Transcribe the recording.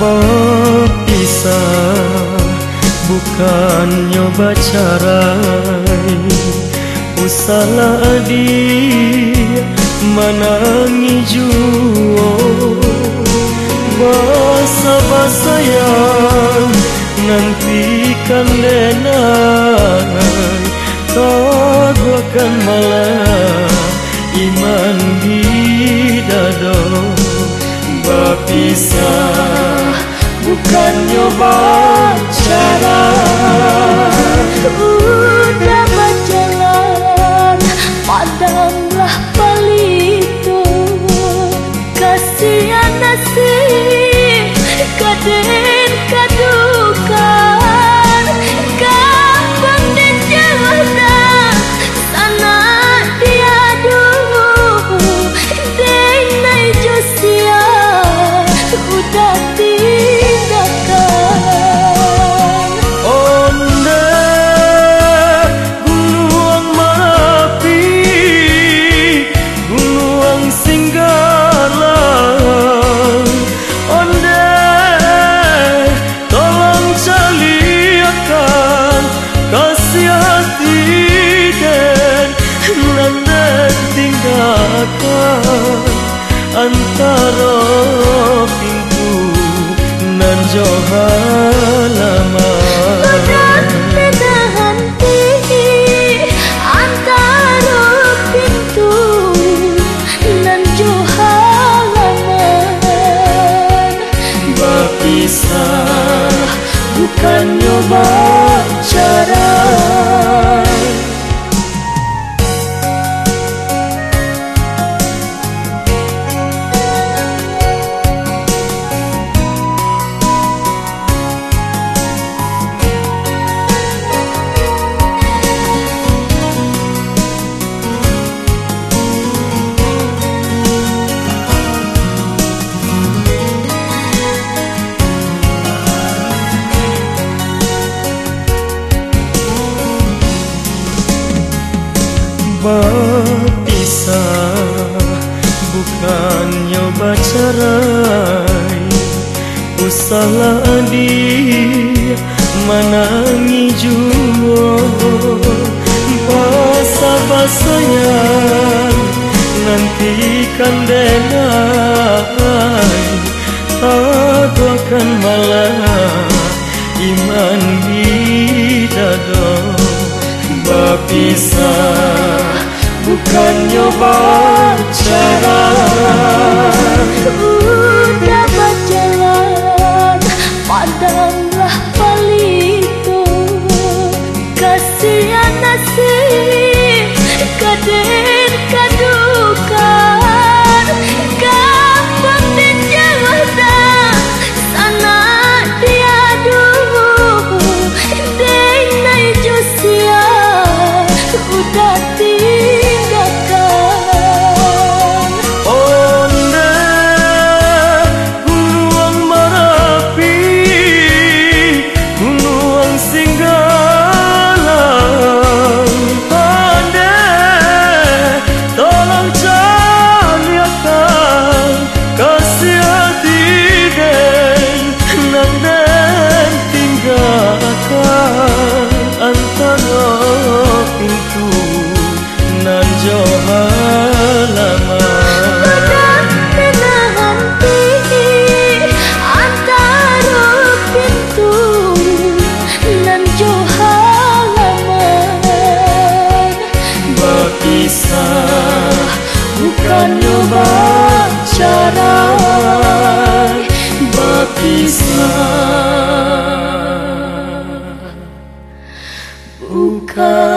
Berpisah bukan nyoba carai. Usalah dia menangi juo Basa-basa yang nantikan lenai Taguakan malah iman di dado Berpisah bukan nyoba cara Berpisah bukan nyoba berpisah. Bukan nyoba cerai. Usahlah dia menangi jua. Basa-basanya nantikan denai Taguakan malah iman di dado Berpisah bukan nyoba cara. Udah berjalan Padamlah palito Kasihan nasib Kaden kadukan. Kapan jalan Sana diadu Denai Josia Udah tinggalkan Berpisah bukan